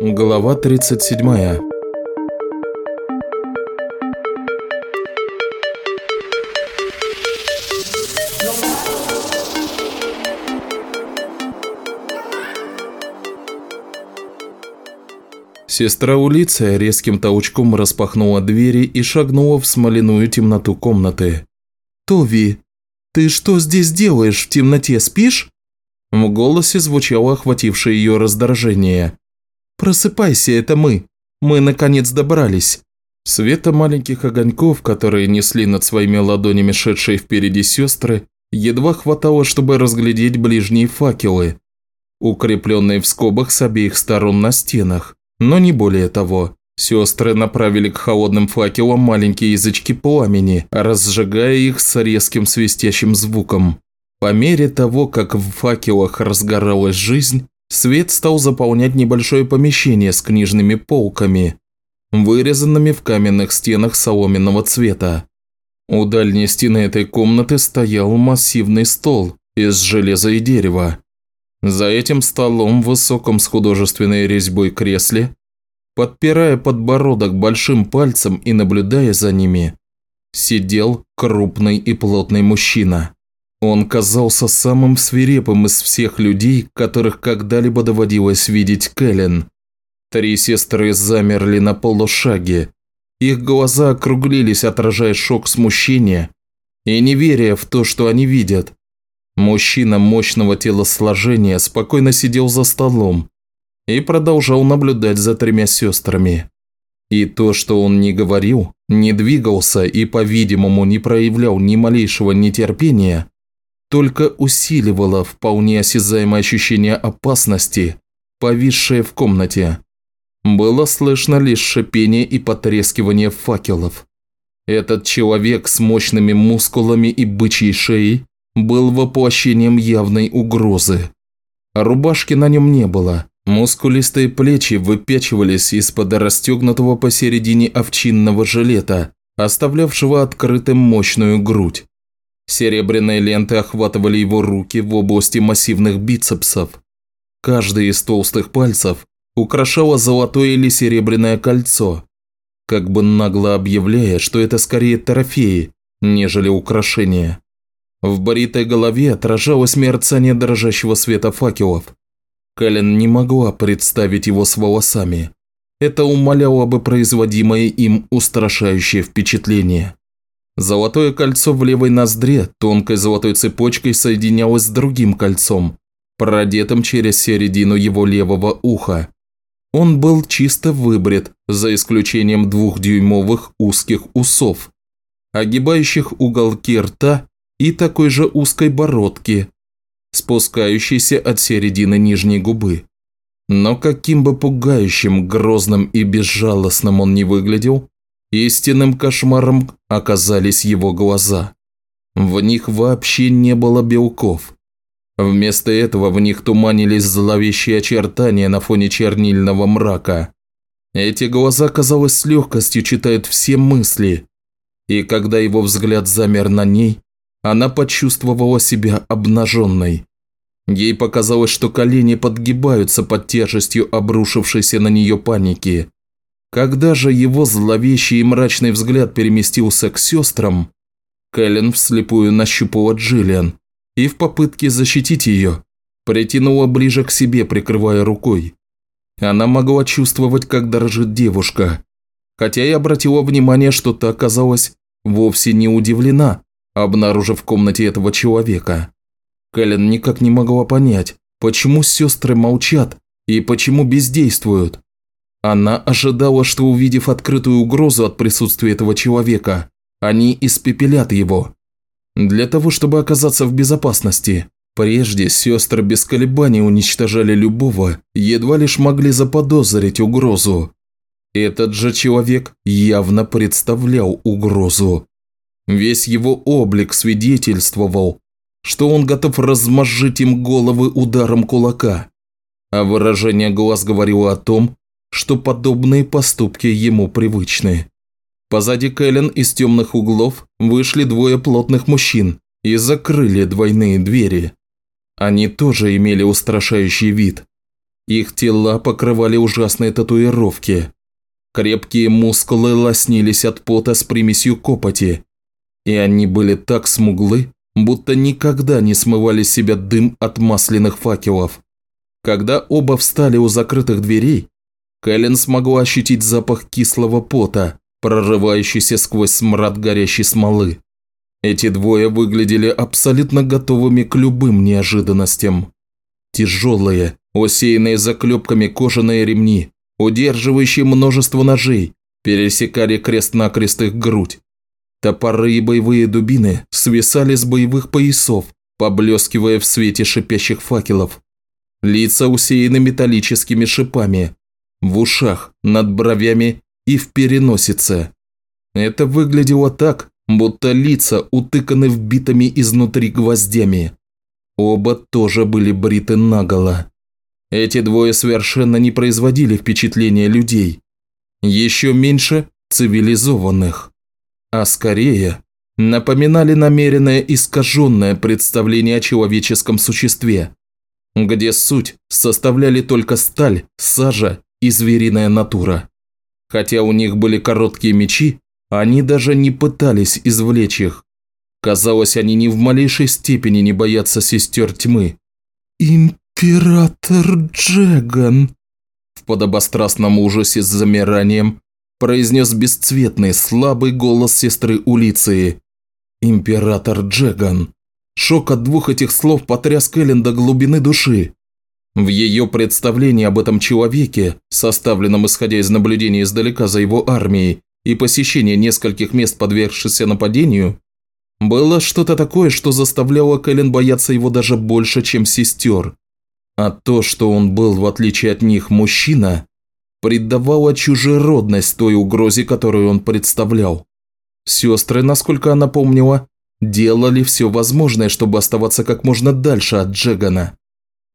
Глава 37 Сестра Улиция резким толчком распахнула двери и шагнула в смоляную темноту комнаты. «Тови, ты что здесь делаешь? В темноте спишь?» В голосе звучало охватившее ее раздражение. «Просыпайся, это мы. Мы, наконец, добрались». Света маленьких огоньков, которые несли над своими ладонями шедшие впереди сестры, едва хватало, чтобы разглядеть ближние факелы, укрепленные в скобах с обеих сторон на стенах, но не более того. Сестры направили к холодным факелам маленькие язычки пламени, разжигая их с резким свистящим звуком. По мере того, как в факелах разгоралась жизнь, Свет стал заполнять небольшое помещение с книжными полками, вырезанными в каменных стенах соломенного цвета. У дальней стены этой комнаты стоял массивный стол из железа и дерева. За этим столом в высоком с художественной резьбой кресле, подпирая подбородок большим пальцем и наблюдая за ними, сидел крупный и плотный мужчина. Он казался самым свирепым из всех людей, которых когда-либо доводилось видеть Кэлен. Три сестры замерли на полушаге. Их глаза округлились, отражая шок смущения и неверия в то, что они видят. Мужчина мощного телосложения спокойно сидел за столом и продолжал наблюдать за тремя сестрами. И то, что он не говорил, не двигался и, по-видимому, не проявлял ни малейшего нетерпения, только усиливало вполне осязаемое ощущение опасности, повисшее в комнате. Было слышно лишь шипение и потрескивание факелов. Этот человек с мощными мускулами и бычьей шеей был воплощением явной угрозы. Рубашки на нем не было. Мускулистые плечи выпячивались из-под расстегнутого посередине овчинного жилета, оставлявшего открытым мощную грудь. Серебряные ленты охватывали его руки в области массивных бицепсов. Каждый из толстых пальцев украшало золотое или серебряное кольцо, как бы нагло объявляя, что это скорее трофеи, нежели украшения. В бритой голове отражалось мерцание дрожащего света факелов. Кэлен не могла представить его с волосами. Это умаляло бы производимое им устрашающее впечатление. Золотое кольцо в левой ноздре тонкой золотой цепочкой соединялось с другим кольцом, продетым через середину его левого уха. Он был чисто выбрит, за исключением двухдюймовых узких усов, огибающих уголки рта и такой же узкой бородки, спускающейся от середины нижней губы. Но каким бы пугающим, грозным и безжалостным он не выглядел, Истинным кошмаром оказались его глаза. В них вообще не было белков. Вместо этого в них туманились зловещие очертания на фоне чернильного мрака. Эти глаза, казалось, с легкостью читают все мысли. И когда его взгляд замер на ней, она почувствовала себя обнаженной. Ей показалось, что колени подгибаются под тяжестью обрушившейся на нее паники. Когда же его зловещий и мрачный взгляд переместился к сестрам, Кэлен вслепую нащупала Джиллиан и в попытке защитить ее притянула ближе к себе, прикрывая рукой. Она могла чувствовать, как дрожит девушка, хотя и обратила внимание, что та оказалась вовсе не удивлена, обнаружив в комнате этого человека. Кэлен никак не могла понять, почему сестры молчат и почему бездействуют. Она ожидала, что увидев открытую угрозу от присутствия этого человека, они испепелят его. Для того, чтобы оказаться в безопасности, прежде сестры без колебаний уничтожали любого, едва лишь могли заподозрить угрозу. Этот же человек явно представлял угрозу. Весь его облик свидетельствовал, что он готов размозжить им головы ударом кулака. А выражение глаз говорило о том, что подобные поступки ему привычны. Позади Кэлен из темных углов вышли двое плотных мужчин, и закрыли двойные двери. Они тоже имели устрашающий вид. Их тела покрывали ужасные татуировки. Крепкие мускулы лоснились от пота с примесью копоти. И они были так смуглы, будто никогда не смывали себя дым от масляных факелов. Когда оба встали у закрытых дверей, Кэлен смогла ощутить запах кислого пота, прорывающийся сквозь смрад горящей смолы. Эти двое выглядели абсолютно готовыми к любым неожиданностям. Тяжелые, усеянные заклепками кожаные ремни, удерживающие множество ножей, пересекали крест-накрест их грудь. Топоры и боевые дубины свисали с боевых поясов, поблескивая в свете шипящих факелов. Лица усеяны металлическими шипами. В ушах, над бровями и в переносице. Это выглядело так, будто лица утыканы вбитыми изнутри гвоздями. Оба тоже были бриты наголо. Эти двое совершенно не производили впечатления людей. Еще меньше цивилизованных а скорее напоминали намеренное искаженное представление о человеческом существе, где суть составляли только сталь, сажа и звериная натура. Хотя у них были короткие мечи, они даже не пытались извлечь их. Казалось, они ни в малейшей степени не боятся сестер тьмы. «Император Джеган!» В подобострастном ужасе с замиранием произнес бесцветный, слабый голос сестры Улиции. «Император Джеган». Шок от двух этих слов потряс Кэлен до глубины души. В ее представлении об этом человеке, составленном исходя из наблюдений издалека за его армией и посещения нескольких мест, подвергшихся нападению, было что-то такое, что заставляло Кэлен бояться его даже больше, чем сестер. А то, что он был, в отличие от них, мужчина, придавала чужеродность той угрозе, которую он представлял. Сестры, насколько она помнила, делали все возможное, чтобы оставаться как можно дальше от Джегана.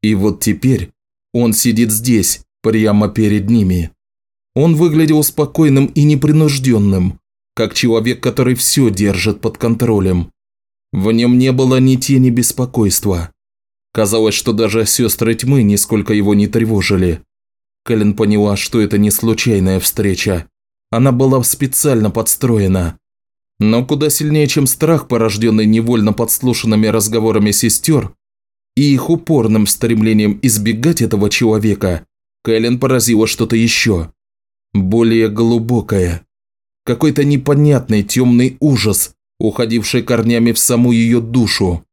И вот теперь он сидит здесь, прямо перед ними. Он выглядел спокойным и непринужденным, как человек, который все держит под контролем. В нем не было ни тени беспокойства. Казалось, что даже сестры тьмы нисколько его не тревожили. Кэлен поняла, что это не случайная встреча. Она была специально подстроена. Но куда сильнее, чем страх, порожденный невольно подслушанными разговорами сестер, и их упорным стремлением избегать этого человека, Кэлен поразила что-то еще. Более глубокое. Какой-то непонятный темный ужас, уходивший корнями в саму ее душу.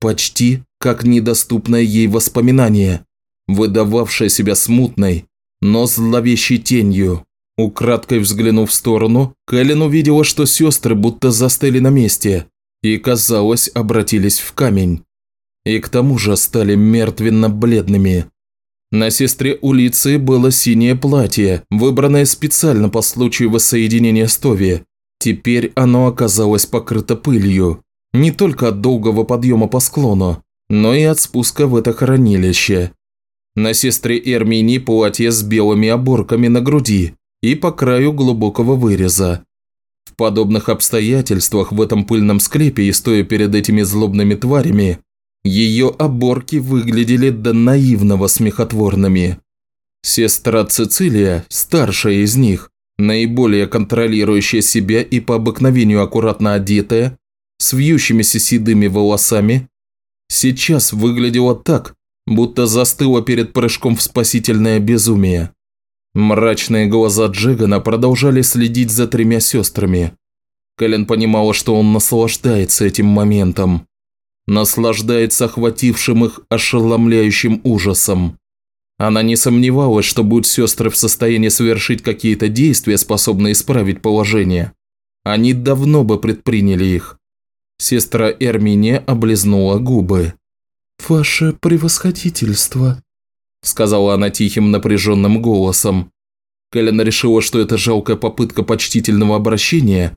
Почти как недоступное ей воспоминание, выдававшее себя смутной, но зловещей тенью. Украдкой взглянув в сторону, Кэлен увидела, что сестры будто застыли на месте и, казалось, обратились в камень. И к тому же стали мертвенно-бледными. На сестре Улицы было синее платье, выбранное специально по случаю воссоединения с Тови. Теперь оно оказалось покрыто пылью. Не только от долгого подъема по склону, но и от спуска в это хранилище. На сестре Эрмини платье с белыми оборками на груди и по краю глубокого выреза. В подобных обстоятельствах в этом пыльном склепе и стоя перед этими злобными тварями, ее оборки выглядели до наивного смехотворными. Сестра Цицилия, старшая из них, наиболее контролирующая себя и по обыкновению аккуратно одетая, с вьющимися седыми волосами, сейчас выглядела так, будто застыла перед прыжком в спасительное безумие. Мрачные глаза Джигана продолжали следить за тремя сестрами. Кэлен понимала, что он наслаждается этим моментом. Наслаждается охватившим их ошеломляющим ужасом. Она не сомневалась, что будут сестры в состоянии совершить какие-то действия, способные исправить положение. Они давно бы предприняли их. Сестра Эрмине облизнула губы. «Ваше превосходительство», – сказала она тихим напряженным голосом. Кэлен решила, что эта жалкая попытка почтительного обращения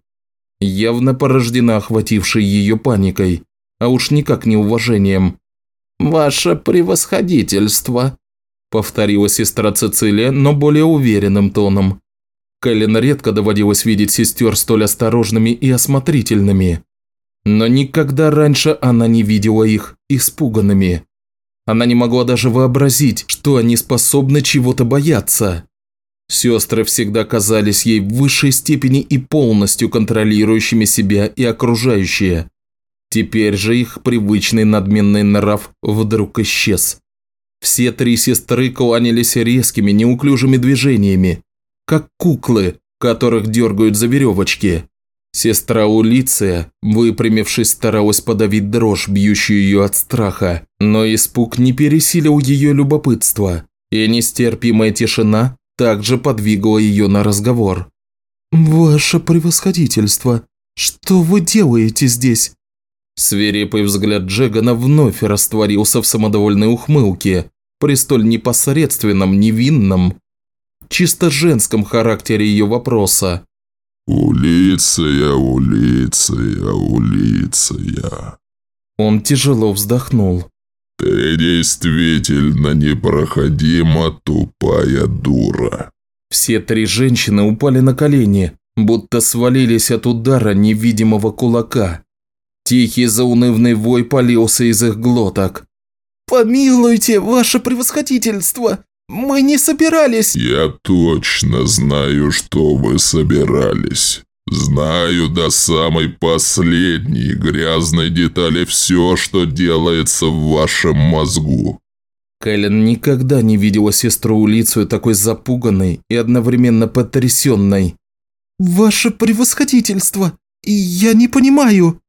явно порождена охватившей ее паникой, а уж никак не уважением. «Ваше превосходительство», – повторила сестра Цицилия, но более уверенным тоном. Кэлен редко доводилось видеть сестер столь осторожными и осмотрительными. Но никогда раньше она не видела их испуганными. Она не могла даже вообразить, что они способны чего-то бояться. Сестры всегда казались ей в высшей степени и полностью контролирующими себя и окружающее. Теперь же их привычный надменный нрав вдруг исчез. Все три сестры кланялись резкими, неуклюжими движениями, как куклы, которых дергают за веревочки. Сестра Улиция, выпрямившись, старалась подавить дрожь, бьющую ее от страха, но испуг не пересилил ее любопытство, и нестерпимая тишина также подвигала ее на разговор. «Ваше превосходительство, что вы делаете здесь?» Свирепый взгляд Джегана вновь растворился в самодовольной ухмылке, при столь непосредственном, невинном, чисто женском характере ее вопроса. «Улиция, улиция, улиция». Он тяжело вздохнул. «Ты действительно непроходима тупая дура». Все три женщины упали на колени, будто свалились от удара невидимого кулака. Тихий заунывный вой полился из их глоток. «Помилуйте, ваше превосходительство! Мы не собирались!» «Я точно знаю, что вы собирались. Знаю до самой последней грязной детали все, что делается в вашем мозгу». Кэлен никогда не видела сестру Улицию такой запуганной и одновременно потрясенной. «Ваше превосходительство! Я не понимаю!»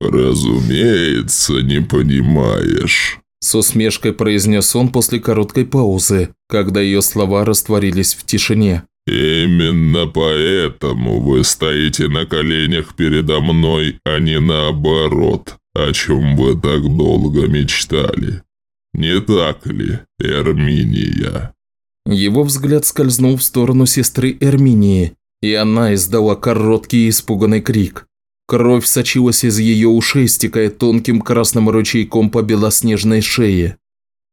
«Разумеется, не понимаешь». С усмешкой произнес он после короткой паузы, когда ее слова растворились в тишине. «Именно поэтому вы стоите на коленях передо мной, а не наоборот, о чем вы так долго мечтали. Не так ли, Эрминия?» Его взгляд скользнул в сторону сестры Эрминии, и она издала короткий испуганный крик. Кровь сочилась из ее ушей, стекая тонким красным ручейком по белоснежной шее.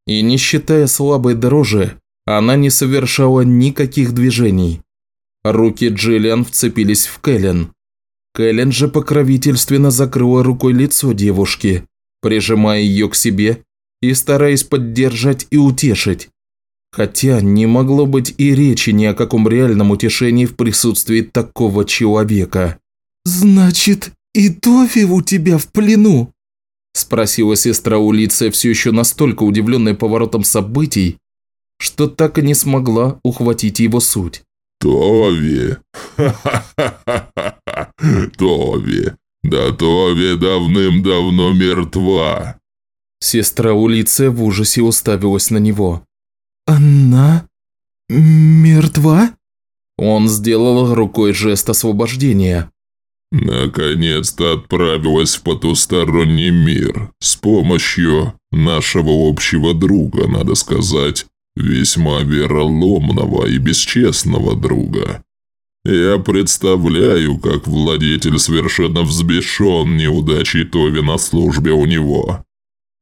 И не считая слабой дрожи, она не совершала никаких движений. Руки Джиллиан вцепились в Кэлен. Кэлен же покровительственно закрыла рукой лицо девушки, прижимая ее к себе и стараясь поддержать и утешить. Хотя не могло быть и речи ни о каком реальном утешении в присутствии такого человека. «Значит, и Тофи у тебя в плену?» Спросила сестра Улиция, все еще настолько удивленная поворотом событий, что так и не смогла ухватить его суть. «Тови! Ха-ха-ха-ха! Тови! Да Тови давным-давно мертва!» Сестра Улиция в ужасе уставилась на него. «Она мертва?» Он сделал рукой жест освобождения. Наконец-то отправилась в потусторонний мир с помощью нашего общего друга, надо сказать, весьма вероломного и бесчестного друга. Я представляю, как владетель совершенно взбешен неудачей Тови на службе у него.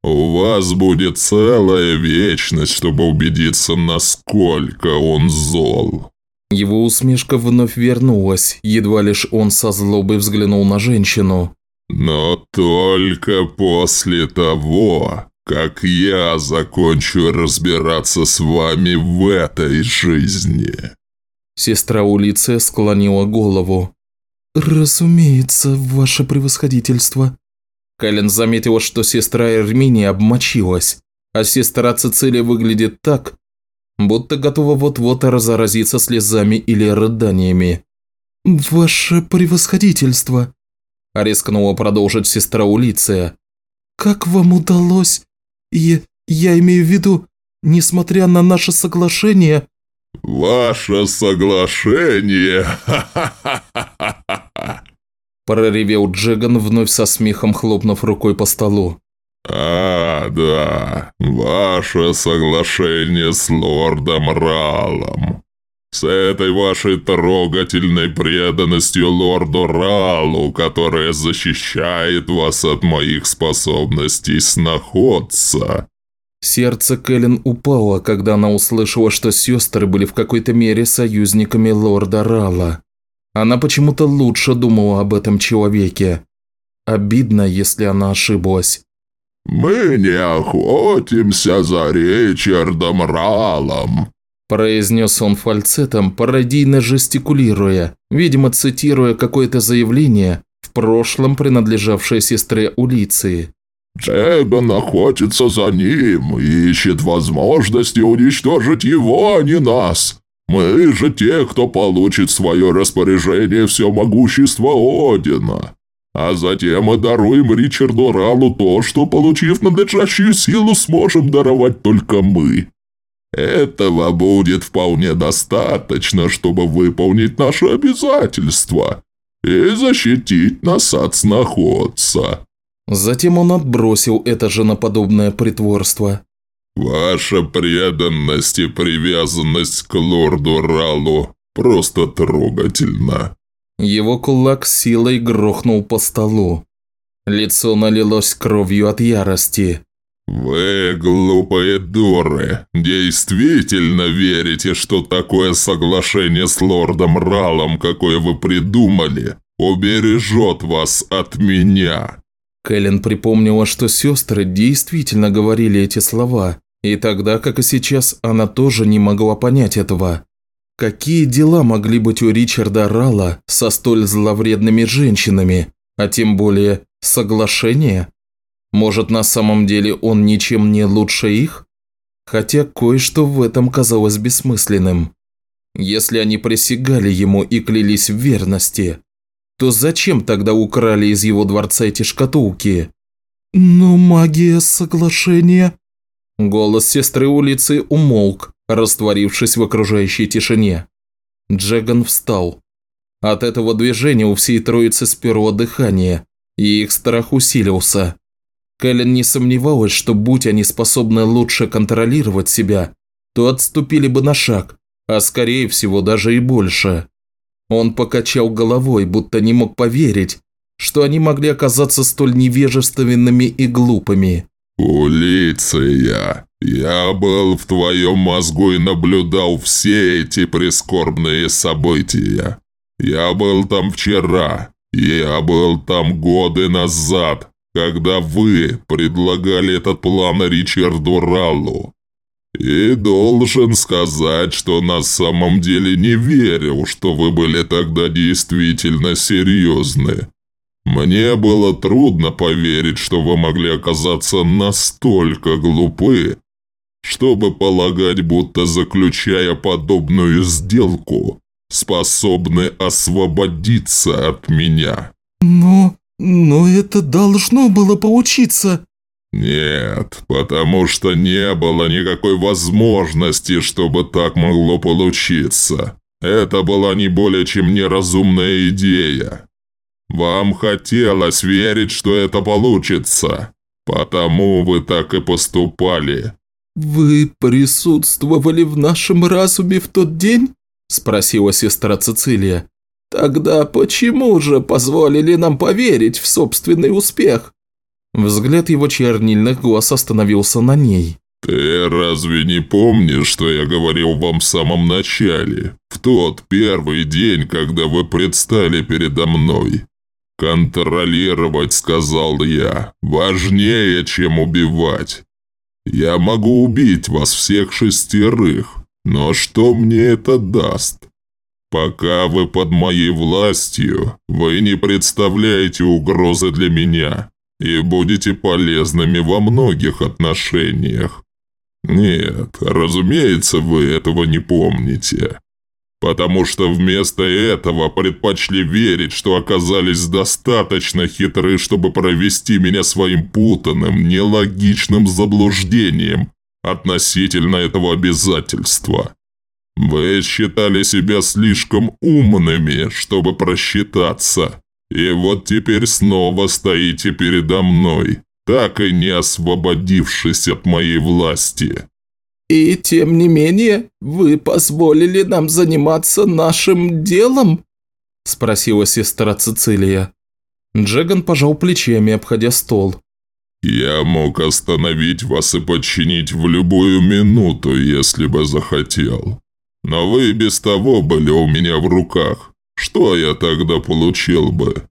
У вас будет целая вечность, чтобы убедиться, насколько он зол. Его усмешка вновь вернулась, едва лишь он со злобой взглянул на женщину. «Но только после того, как я закончу разбираться с вами в этой жизни». Сестра Улиция склонила голову. «Разумеется, ваше превосходительство». Кэлен заметила, что сестра Эрмини обмочилась, а сестра Цицилия выглядит так, будто готова вот-вот разразиться слезами или рыданиями. «Ваше превосходительство!» – рискнула продолжить сестра Улиция. «Как вам удалось? Я, я имею в виду, несмотря на наше соглашение...» «Ваше соглашение! проревел Джеган, вновь со смехом хлопнув рукой по столу. «А, да, ваше соглашение с лордом Ралом. С этой вашей трогательной преданностью лорду Ралу, которая защищает вас от моих способностей снаходца». Сердце Кэлен упало, когда она услышала, что сестры были в какой-то мере союзниками лорда Рала. Она почему-то лучше думала об этом человеке. Обидно, если она ошиблась. «Мы не охотимся за Ричардом Ралом», произнес он фальцетом, пародийно жестикулируя, видимо, цитируя какое-то заявление, в прошлом принадлежавшее сестре Улиции. «Джеган охотится за ним и ищет возможности уничтожить его, а не нас. Мы же те, кто получит в свое распоряжение все могущество Одина. А затем мы даруем Ричарду Ралу то, что, получив надлежащую силу, сможем даровать только мы. Этого будет вполне достаточно, чтобы выполнить наши обязательства и защитить нас от сноходца». Затем он отбросил это женоподобное притворство. «Ваша преданность и привязанность к лорду Ралу просто трогательна». Его кулак силой грохнул по столу. Лицо налилось кровью от ярости. «Вы, глупые дуры, действительно верите, что такое соглашение с лордом Ралом, какое вы придумали, убережет вас от меня?» Кэлен припомнила, что сестры действительно говорили эти слова, и тогда, как и сейчас, она тоже не могла понять этого. Какие дела могли быть у Ричарда Рала со столь зловредными женщинами, а тем более соглашение? Может, на самом деле он ничем не лучше их? Хотя кое-что в этом казалось бессмысленным. Если они присягали ему и клялись в верности, то зачем тогда украли из его дворца эти шкатулки? «Но магия соглашения...» Голос сестры улицы умолк, растворившись в окружающей тишине. Джеган встал. От этого движения у всей троицы сперло дыхание, и их страх усилился. Кэлен не сомневалась, что будь они способны лучше контролировать себя, то отступили бы на шаг, а скорее всего даже и больше. Он покачал головой, будто не мог поверить, что они могли оказаться столь невежественными и глупыми. «Улиция, я был в твоем мозгу и наблюдал все эти прискорбные события. Я был там вчера, я был там годы назад, когда вы предлагали этот план Ричарду Раллу. И должен сказать, что на самом деле не верил, что вы были тогда действительно серьезны. Мне было трудно поверить, что вы могли оказаться настолько глупы, чтобы полагать, будто заключая подобную сделку, способны освободиться от меня. Но... но это должно было получиться. Нет, потому что не было никакой возможности, чтобы так могло получиться. Это была не более чем неразумная идея. Вам хотелось верить, что это получится, потому вы так и поступали. «Вы присутствовали в нашем разуме в тот день?» – спросила сестра Цицилия. «Тогда почему же позволили нам поверить в собственный успех?» Взгляд его чернильных глаз остановился на ней. «Ты разве не помнишь, что я говорил вам в самом начале, в тот первый день, когда вы предстали передо мной? «Контролировать», — сказал я, — «важнее, чем убивать. Я могу убить вас всех шестерых, но что мне это даст? Пока вы под моей властью, вы не представляете угрозы для меня и будете полезными во многих отношениях. Нет, разумеется, вы этого не помните потому что вместо этого предпочли верить, что оказались достаточно хитры, чтобы провести меня своим путанным, нелогичным заблуждением относительно этого обязательства. Вы считали себя слишком умными, чтобы просчитаться, и вот теперь снова стоите передо мной, так и не освободившись от моей власти. «И тем не менее, вы позволили нам заниматься нашим делом?» – спросила сестра Цицилия. Джеган пожал плечами, обходя стол. «Я мог остановить вас и подчинить в любую минуту, если бы захотел. Но вы без того были у меня в руках. Что я тогда получил бы?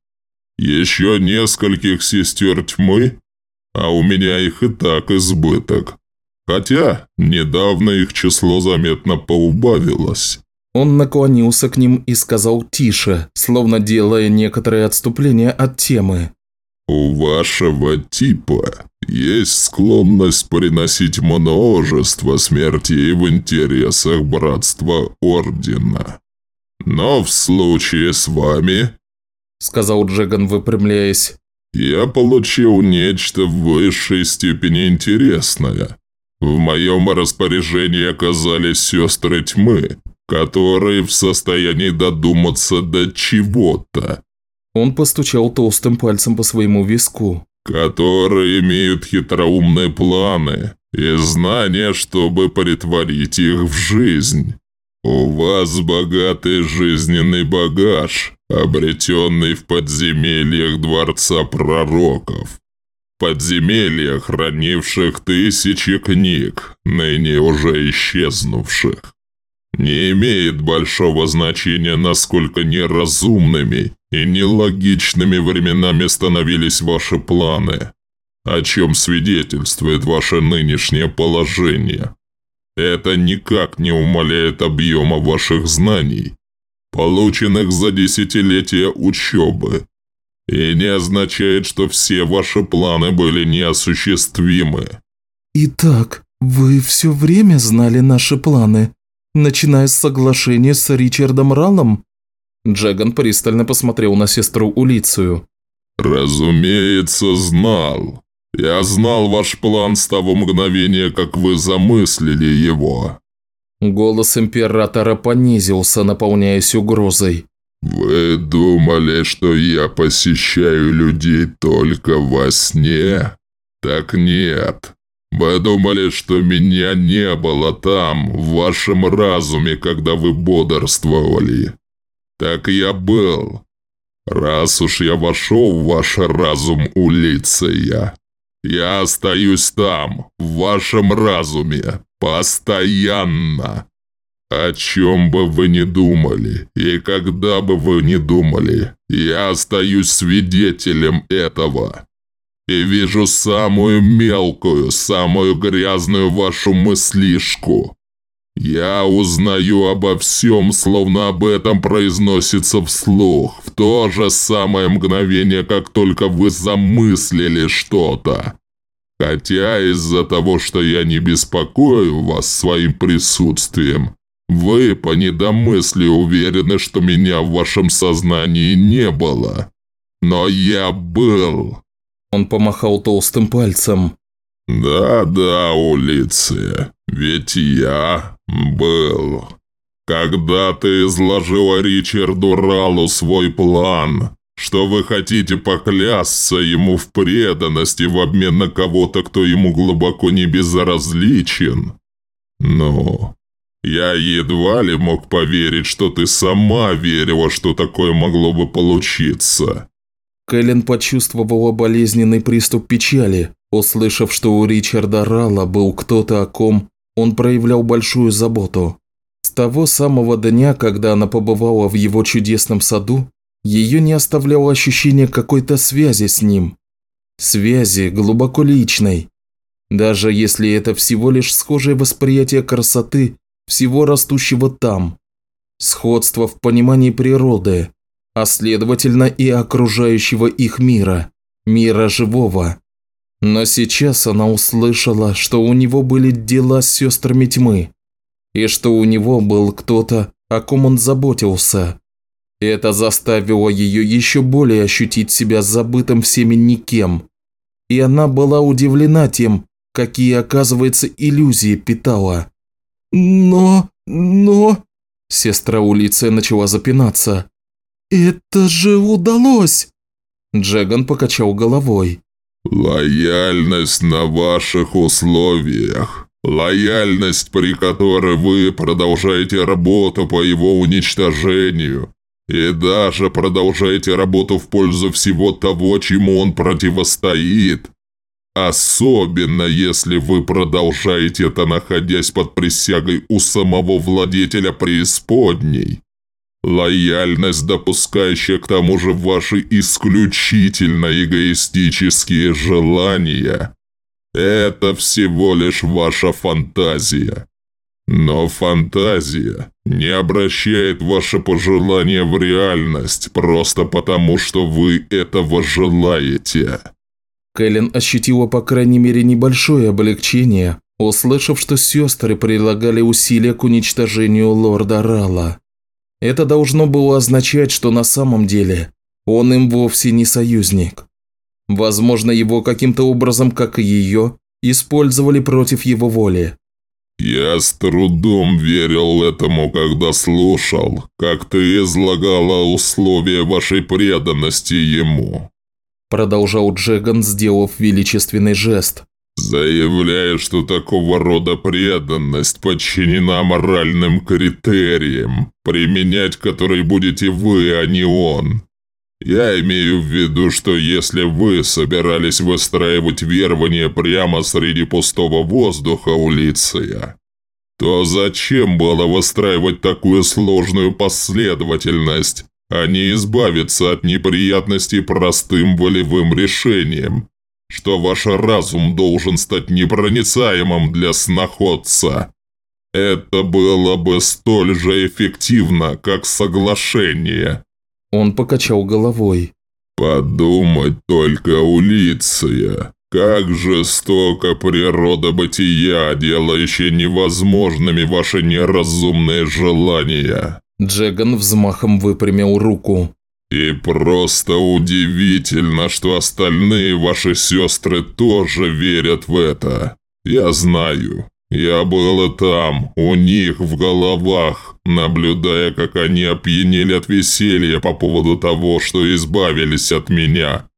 Еще нескольких сестер тьмы? А у меня их и так избыток. Хотя, недавно их число заметно поубавилось». Он наклонился к ним и сказал тише, словно делая некоторое отступление от темы. «У вашего типа есть склонность приносить множество смертей в интересах братства Ордена. Но в случае с вами, — сказал Джеган, выпрямляясь, — я получил нечто в высшей степени интересное. В моем распоряжении оказались сестры тьмы, которые в состоянии додуматься до чего-то. Он постучал толстым пальцем по своему виску которые имеют хитроумные планы и знания, чтобы притворить их в жизнь. У вас богатый жизненный багаж, обретенный в подземельях Дворца Пророков. Подземелья, хранивших тысячи книг, ныне уже исчезнувших. Не имеет большого значения, насколько неразумными и нелогичными временами становились ваши планы, о чем свидетельствует ваше нынешнее положение. Это никак не умаляет объема ваших знаний, полученных за десятилетия учебы, и не означает, что все ваши планы были неосуществимы. «Итак, вы все время знали наши планы, начиная с соглашения с Ричардом Раллом?» Джаган пристально посмотрел на сестру Улицию. «Разумеется, знал. Я знал ваш план с того мгновения, как вы замыслили его». Голос императора понизился, наполняясь угрозой. «Вы думали, что я посещаю людей только во сне? Так нет. Вы думали, что меня не было там, в вашем разуме, когда вы бодрствовали. Так я был. Раз уж я вошел в ваш разум, Улиция, я остаюсь там, в вашем разуме, постоянно. О чем бы вы ни думали, и когда бы вы ни думали, я остаюсь свидетелем этого. И вижу самую мелкую, самую грязную вашу мыслишку. Я узнаю обо всем, словно об этом произносится вслух, в то же самое мгновение, как только вы замыслили что-то. Хотя из-за того, что я не беспокою вас своим присутствием, вы по недомыслию уверены, что меня в вашем сознании не было. Но я был. Он помахал толстым пальцем. «Да-да, Улиция, ведь я был. Когда ты изложила Ричарду Ралу свой план, что вы хотите поклясться ему в преданности в обмен на кого-то, кто ему глубоко не безразличен? Ну, я едва ли мог поверить, что ты сама верила, что такое могло бы получиться». Кэлен почувствовала болезненный приступ печали, услышав, что у Ричарда Рала был кто-то, о ком он проявлял большую заботу. С того самого дня, когда она побывала в его чудесном саду, ее не оставляло ощущение какой-то связи с ним. Связи глубоко личной. Даже если это всего лишь схожее восприятие красоты всего растущего там. Сходство в понимании природы, а следовательно и окружающего их мира, мира живого. Но сейчас она услышала, что у него были дела с сестрами тьмы, и что у него был кто-то, о ком он заботился. Это заставило ее еще более ощутить себя забытым всеми никем. И она была удивлена тем, какие, оказывается, иллюзии питала. «Но... но...» Сестра Улиция начала запинаться. «Это же удалось!» Джеган покачал головой. «Лояльность на ваших условиях. Лояльность, при которой вы продолжаете работу по его уничтожению. И даже продолжаете работу в пользу всего того, чему он противостоит. Особенно, если вы продолжаете это, находясь под присягой у самого владетеля преисподней. Лояльность, допускающая к тому же ваши исключительно эгоистические желания. Это всего лишь ваша фантазия. Но фантазия не обращает ваше пожелание в реальность просто потому, что вы этого желаете. Кэлен ощутила по крайней мере небольшое облегчение, услышав, что сестры прилагали усилия к уничтожению лорда Рала. Это должно было означать, что на самом деле он им вовсе не союзник. Возможно, его каким-то образом, как и ее, использовали против его воли. «Я с трудом верил этому, когда слушал, как ты излагала условия вашей преданности ему», продолжал Джеган, сделав величественный жест. Заявляя, что такого рода преданность подчинена моральным критериям, применять которые будете вы, а не он. Я имею в виду, что если вы собирались выстраивать верование прямо среди пустого воздуха, Улиция, то зачем было выстраивать такую сложную последовательность, не избавиться от неприятностей простым волевым решением, что ваш разум должен стать непроницаемым для сноходца. Это было бы столь же эффективно, как соглашение. Он покачал головой. Подумать только, Улиция. Как жестоко природа бытия, делающая невозможными ваши неразумные желания. Джеган взмахом выпрямил руку. И просто удивительно, что остальные ваши сестры тоже верят в это. Я знаю. Я был там, у них в головах, наблюдая, как они опьянели от веселья по поводу того, что избавились от меня.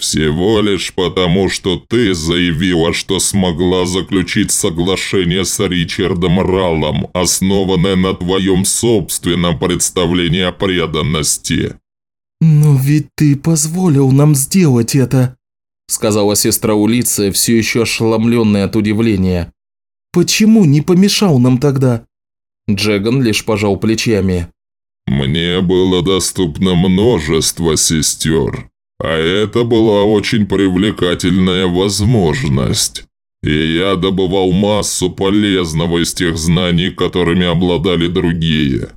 Всего лишь потому, что ты заявила, что смогла заключить соглашение с Ричардом Раллом, основанное на твоем собственном представлении о преданности. «Но ведь ты позволил нам сделать это», – сказала сестра Улиция, все еще ошеломленная от удивления. «Почему не помешал нам тогда?» Джеган лишь пожал плечами. «Мне было доступно множество сестер, а это была очень привлекательная возможность. И я добывал массу полезного из тех знаний, которыми обладали другие.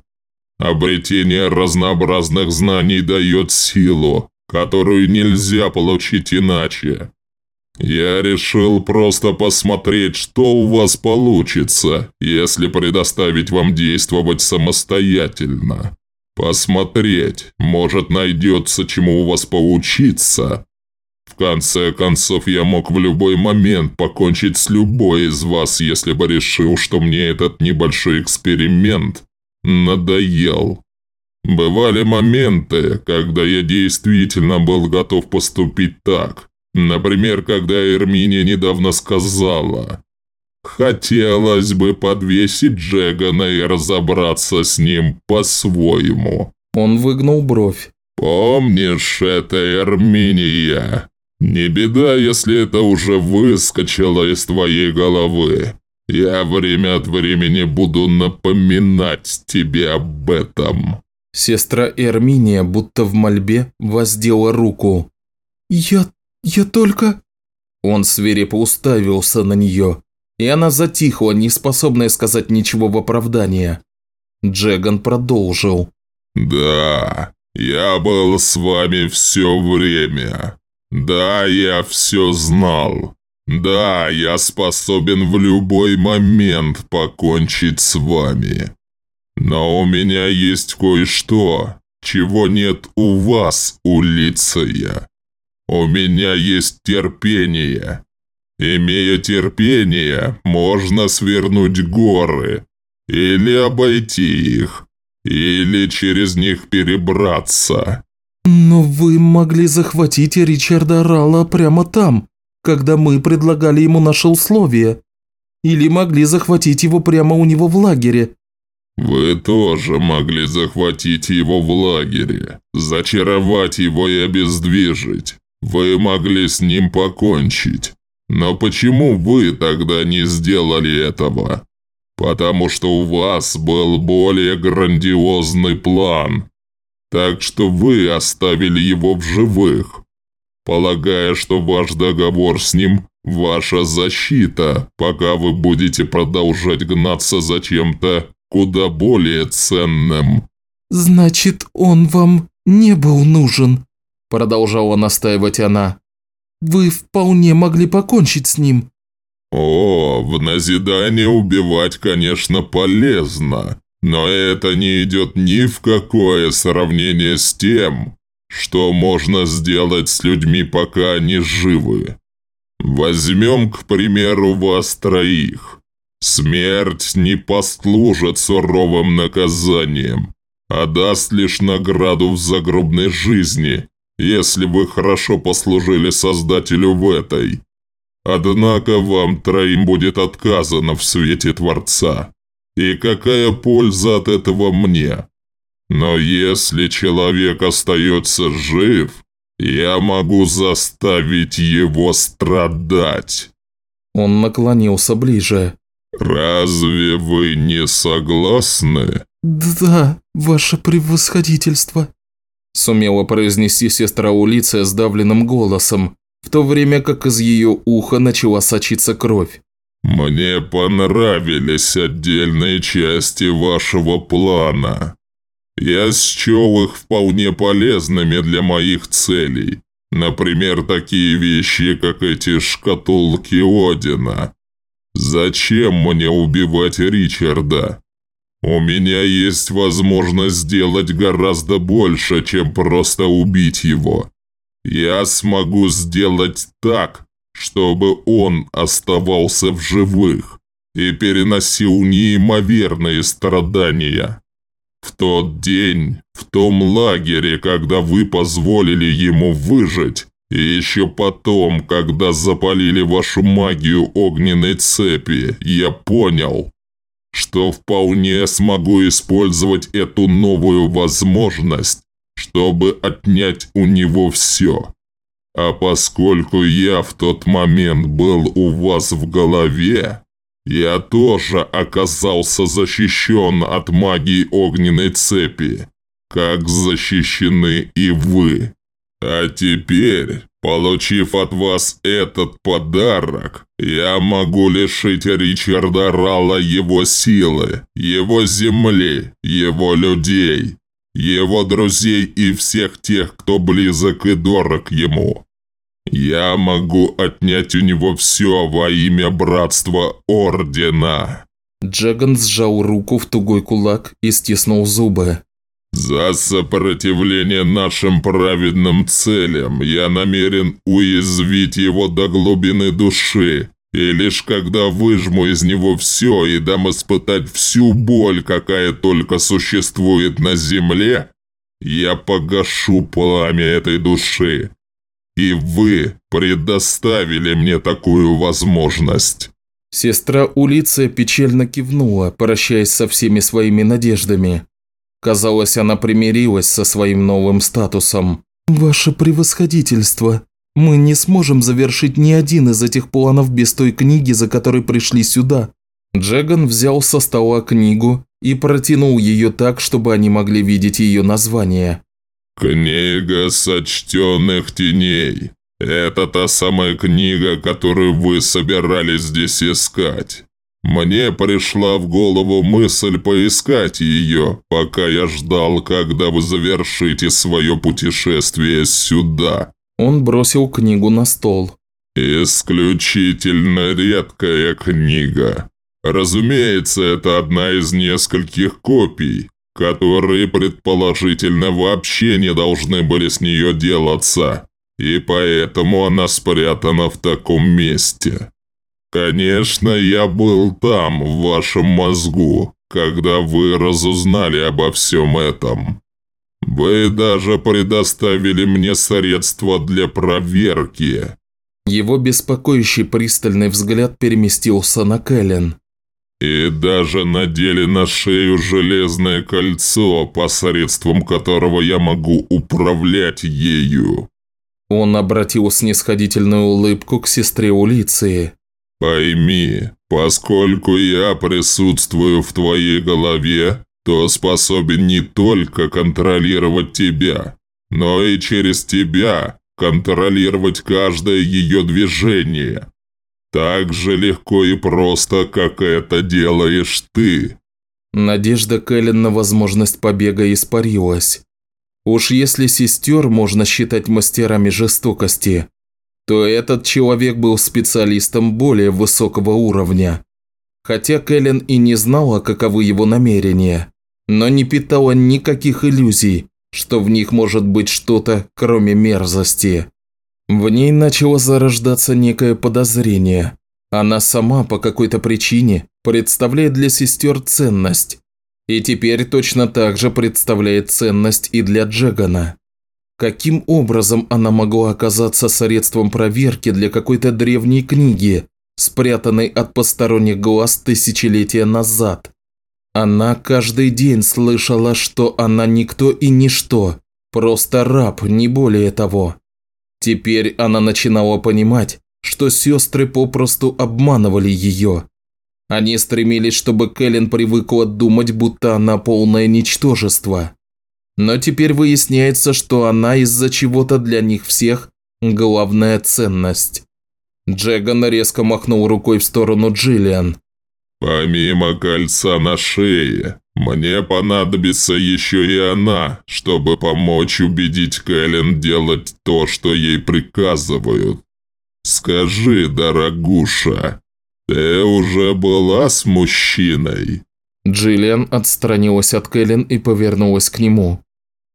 Обретение разнообразных знаний дает силу, которую нельзя получить иначе. Я решил просто посмотреть, что у вас получится, если предоставить вам действовать самостоятельно. Посмотреть, может найдется чему у вас поучиться. В конце концов, я мог в любой момент покончить с любой из вас, если бы решил, что мне этот небольшой эксперимент надоел. Бывали моменты, когда я действительно был готов поступить так. Например, когда Эрминия недавно сказала «Хотелось бы подвесить Джегана и разобраться с ним по-своему». Он выгнул бровь. «Помнишь это, Эрминия? Не беда, если это уже выскочило из твоей головы. Я время от времени буду напоминать тебе об этом». Сестра Эрминия, будто в мольбе, воздела руку. «Я... я только...» Он свирепо уставился на нее, и она затихла, не способная сказать ничего в оправдание. Джеган продолжил. «Да, я был с вами все время. Да, я все знал. Да, я способен в любой момент покончить с вами. Но у меня есть кое-что, чего нет у вас, Улиция. У меня есть терпение. Имея терпение, можно свернуть горы, или обойти их, или через них перебраться. «Но вы могли захватить Ричарда Рала прямо там», когда мы предлагали ему наши условия. Или могли захватить его прямо у него в лагере». «Вы тоже могли захватить его в лагере, зачаровать его и обездвижить. Вы могли с ним покончить. Но почему вы тогда не сделали этого? потому что у вас был более грандиозный план. Так что вы оставили его в живых, полагая, что ваш договор с ним – ваша защита, пока вы будете продолжать гнаться за чем-то куда более ценным». «Значит, он вам не был нужен», – продолжала настаивать она. «Вы вполне могли покончить с ним». «О, в назидание убивать, конечно, полезно, но это не идет ни в какое сравнение с тем, что можно сделать с людьми, пока они живы. Возьмем, к примеру, вас троих. Смерть не послужит суровым наказанием, а даст лишь награду в загробной жизни, если вы хорошо послужили Создателю в этой. Однако вам троим будет отказано в свете Творца. И какая польза от этого мне? Но если человек остается жив, я могу заставить его страдать. Он наклонился ближе. «Разве вы не согласны?» «Да, ваше превосходительство», – сумела произнести сестра Улиция сдавленным голосом, в то время как из ее уха начала сочиться кровь. «Мне понравились отдельные части вашего плана. Я счел их вполне полезными для моих целей. Например, такие вещи, как эти шкатулки Одина. Зачем мне убивать Ричарда? У меня есть возможность сделать гораздо больше, чем просто убить его. Я смогу сделать так, чтобы он оставался в живых и переносил неимоверные страдания. В тот день, в том лагере, когда вы позволили ему выжить, и еще потом, когда запалили вашу магию огненной цепи, я понял, что вполне смогу использовать эту новую возможность чтобы отнять у него все. А поскольку я в тот момент был у вас в голове, я тоже оказался защищен от магии огненной цепи, как защищены и вы. А теперь, получив от вас этот подарок, я могу лишить Ричарда Рала его силы, его земли, его людей, его друзей и всех тех, кто близок и дорог ему. Я могу отнять у него все во имя братства Ордена». Джаган сжал руку в тугой кулак и стиснул зубы. «За сопротивление нашим праведным целям я намерен уязвить его до глубины души и лишь когда выжму из него все и дам испытать всю боль, какая только существует на земле, я погашу пламя этой души. И вы предоставили мне такую возможность». Сестра Улиция печально кивнула, прощаясь со всеми своими надеждами. Казалось, она примирилась со своим новым статусом. «Ваше превосходительство», мы не сможем завершить ни один из этих планов без той книги, за которой пришли сюда». Джеган взял со стола книгу и протянул ее так, чтобы они могли видеть ее название. «Книга сочтенных теней. Это та самая книга, которую вы собирались здесь искать. Мне пришла в голову мысль поискать ее, пока я ждал, когда вы завершите свое путешествие сюда. Он бросил книгу на стол. «Исключительно редкая книга. Разумеется, это одна из нескольких копий, которые предположительно вообще не должны были с нее делаться, и поэтому она спрятана в таком месте. Конечно, я был там, в вашем мозгу, когда вы разузнали обо всем этом. «Вы даже предоставили мне средства для проверки». Его беспокоящий пристальный взгляд переместился на Кэлен. «И даже надели на шею железное кольцо, посредством которого я могу управлять ею». Он обратил снисходительную улыбку к сестре Улиции. Пойми, поскольку я присутствую в твоей голове, то способен не только контролировать тебя, но и через тебя контролировать каждое ее движение. Так же легко и просто, как это делаешь ты. Надежда Кэлен на возможность побега испарилась. Уж если сестер можно считать мастерами жестокости, то этот человек был специалистом более высокого уровня. Хотя Кэлен и не знала, каковы его намерения, но не питала никаких иллюзий, что в них может быть что-то, кроме мерзости. В ней начало зарождаться некое подозрение. Она сама по какой-то причине представляет для сестер ценность. И теперь точно так же представляет ценность и для Джегана. Каким образом она могла оказаться средством проверки для какой-то древней книги, спрятанной от посторонних глаз тысячелетия назад? Она каждый день слышала, что она никто и ничто, просто раб, не более того. Теперь она начинала понимать, что сестры попросту обманывали ее. Они стремились, чтобы Кэлен привыкла думать, будто она полное ничтожество. Но теперь выясняется, что она из-за чего-то для них всех главная ценность. Джеган резко махнул рукой в сторону Джиллиан. «Помимо кольца на шее, мне понадобится еще и она, чтобы помочь убедить Кэлен делать то, что ей приказывают. Скажи, дорогуша, ты уже была с мужчиной?» Джиллиан отстранилась от Кэлен и повернулась к нему.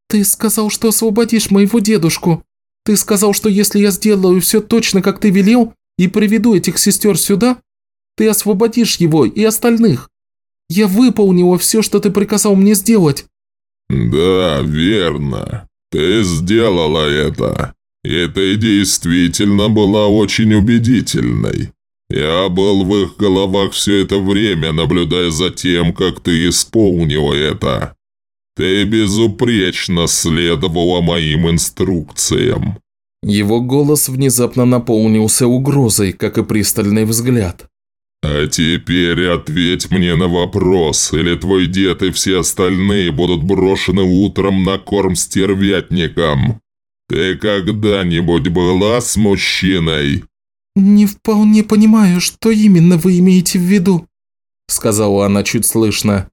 «Ты сказал, что освободишь моего дедушку. Ты сказал, что если я сделаю все точно, как ты велел, и приведу этих сестер сюда, ты освободишь его и остальных. Я выполнила все, что ты приказал мне сделать». «Да, верно. Ты сделала это. И ты действительно была очень убедительной. Я был в их головах все это время, наблюдая за тем, как ты исполнила это. Ты безупречно следовала моим инструкциям». Его голос внезапно наполнился угрозой, как и пристальный взгляд. «А теперь ответь мне на вопрос, или твой дед и все остальные будут брошены утром на корм стервятникам. Ты когда-нибудь была с мужчиной?» «Не вполне понимаю, что именно вы имеете в виду», – сказала она чуть слышно.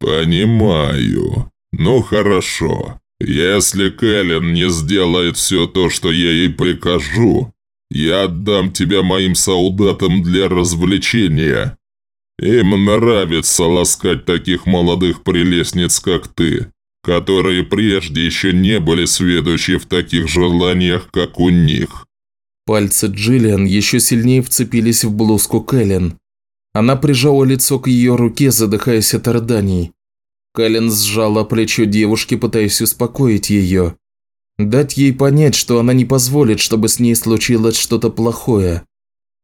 «Понимаю. Ну хорошо. Если Кэлен не сделает все то, что я ей прикажу, я отдам тебя моим солдатам для развлечения. Им нравится ласкать таких молодых прелестниц, как ты, которые прежде еще не были сведущи в таких желаниях, как у них». Пальцы Джиллиан еще сильнее вцепились в блузку Кэлен. Она прижала лицо к ее руке, задыхаясь от рыданий. Кэлен сжала плечо девушки, пытаясь успокоить ее. Дать ей понять, что она не позволит, чтобы с ней случилось что-то плохое.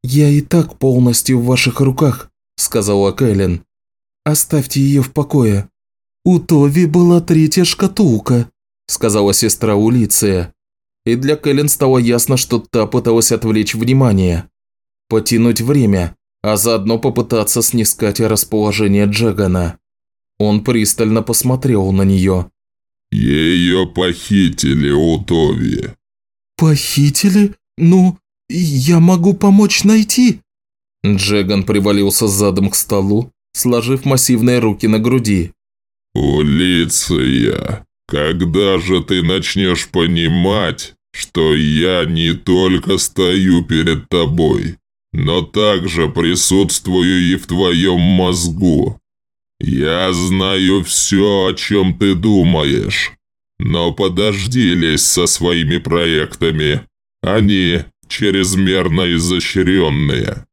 «Я и так полностью в ваших руках», – сказала Кэлен. «Оставьте ее в покое». «У Тови была третья шкатулка», – сказала сестра Улиция. И для Кэлен стало ясно, что та пыталась отвлечь внимание. Потянуть время, а заодно попытаться снискать расположение Джагана. Он пристально посмотрел на нее. «Ее похитили у Тови». «Похитили? Ну, я могу помочь найти?» Джеган привалился задом к столу, сложив массивные руки на груди. «Улиция, когда же ты начнешь понимать, что я не только стою перед тобой, но также присутствую и в твоем мозгу? «Я знаю все, о чем ты думаешь. Но подожди лезь со своими проектами. Они чрезмерно изощренные.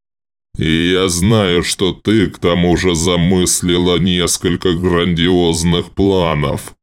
И я знаю, что ты к тому же замыслила несколько грандиозных планов»,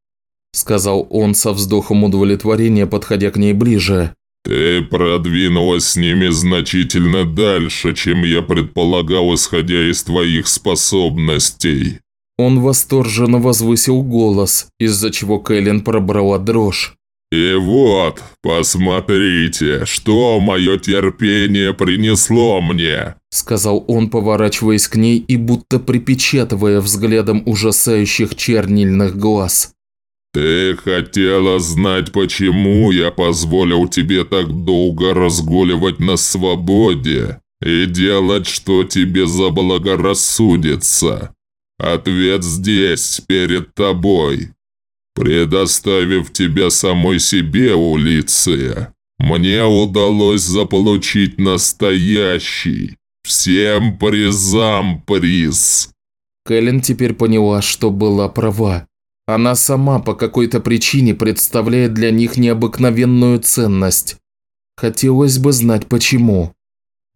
сказал он со вздохом удовлетворения, подходя к ней ближе. «Ты продвинулась с ними значительно дальше, чем я предполагал, исходя из твоих способностей. Он восторженно возвысил голос, из-за чего Кэлен пробрала дрожь. И вот, посмотрите, что мое терпение принесло мне!» Сказал он, поворачиваясь к ней и будто припечатывая взглядом ужасающих чернильных глаз. «Ты хотела знать, почему я позволил тебе так долго разгуливать на свободе и делать, что тебе заблагорассудится? Ответ здесь, перед тобой. Предоставив тебя самой себе, Улиция, мне удалось заполучить настоящий, всем призам приз». Кэлен теперь поняла, что была права. Она сама по какой-то причине представляет для них необыкновенную ценность. Хотелось бы знать почему.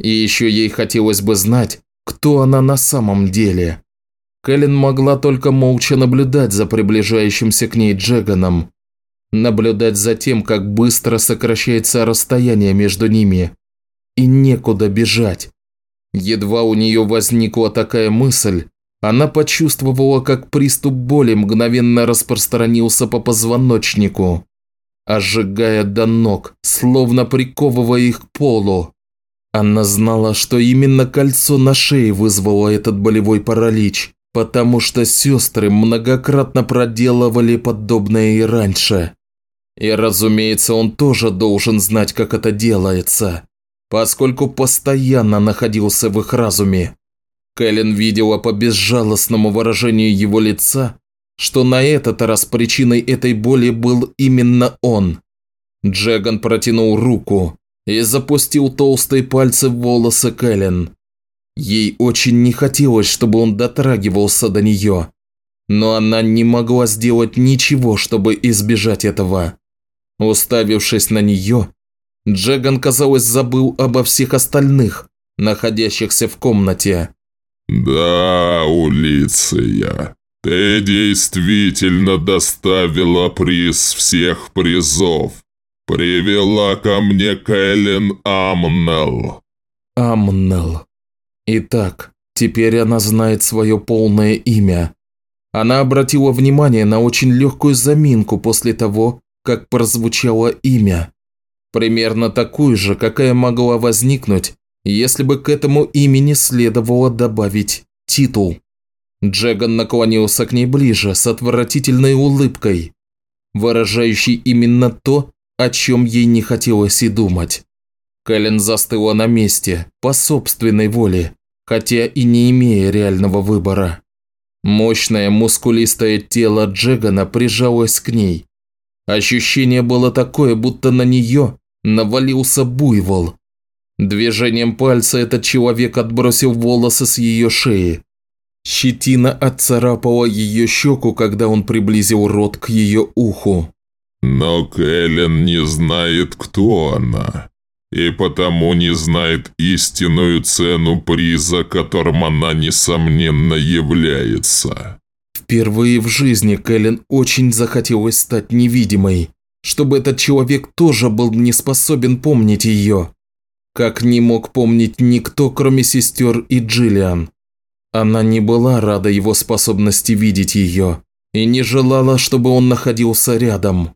И еще ей хотелось бы знать, кто она на самом деле. Кэлен могла только молча наблюдать за приближающимся к ней Джеганом. Наблюдать за тем, как быстро сокращается расстояние между ними. И некуда бежать. Едва у нее возникла такая мысль, она почувствовала, как приступ боли мгновенно распространился по позвоночнику, ожигая до ног, словно приковывая их к полу. Она знала, что именно кольцо на шее вызвало этот болевой паралич, потому что сестры многократно проделывали подобное и раньше. И, разумеется, он тоже должен знать, как это делается, поскольку постоянно находился в их разуме. Кэлен видела по безжалостному выражению его лица, что на этот раз причиной этой боли был именно он. Джеган протянул руку и запустил толстые пальцы в волосы Кэлен. Ей очень не хотелось, чтобы он дотрагивался до нее, но она не могла сделать ничего, чтобы избежать этого. Уставившись на нее, Джеган, казалось, забыл обо всех остальных, находящихся в комнате. «Да, Улиция, ты действительно доставила приз всех призов. Привела ко мне Кэлен Амнел». Амнел. Итак, теперь она знает свое полное имя. Она обратила внимание на очень легкую заминку после того, как прозвучало имя. Примерно такую же, какая могла возникнуть, если бы к этому имени следовало добавить титул. Джеган наклонился к ней ближе с отвратительной улыбкой, выражающей именно то, о чем ей не хотелось и думать. Кэлен застыла на месте, по собственной воле, хотя и не имея реального выбора. Мощное мускулистое тело Джегана прижалось к ней. Ощущение было такое, будто на нее навалился буйвол, Движением пальца этот человек отбросил волосы с ее шеи. Щетина отцарапала ее щеку, когда он приблизил рот к ее уху. «Но Кэлен не знает, кто она, и потому не знает истинную цену приза, которым она, несомненно, является». Впервые в жизни Кэлен очень захотелось стать невидимой, чтобы этот человек тоже был не способен помнить ее как не мог помнить никто, кроме сестер и Джиллиан. Она не была рада его способности видеть ее и не желала, чтобы он находился рядом.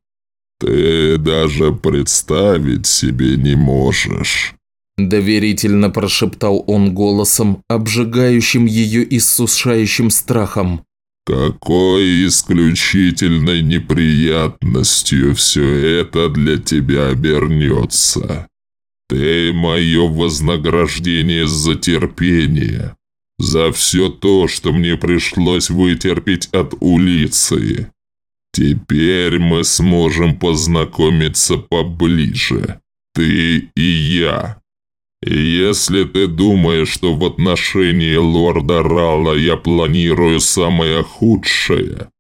«Ты даже представить себе не можешь», – доверительно прошептал он голосом, обжигающим ее иссушающим страхом. «Какой исключительной неприятностью все это для тебя обернется!» Ты мое вознаграждение за терпение, за все то, что мне пришлось вытерпеть от улицы. Теперь мы сможем познакомиться поближе, ты и я. Если ты думаешь, что в отношении лорда Рала я планирую самое худшее,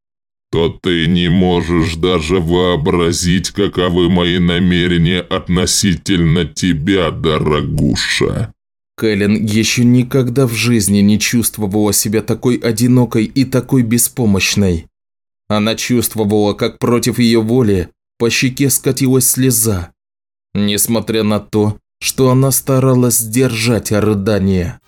то ты не можешь даже вообразить, каковы мои намерения относительно тебя, дорогуша». Кэлен еще никогда в жизни не чувствовала себя такой одинокой и такой беспомощной. Она чувствовала, как против ее воли по щеке скатилась слеза, несмотря на то, что она старалась сдержать рыдание.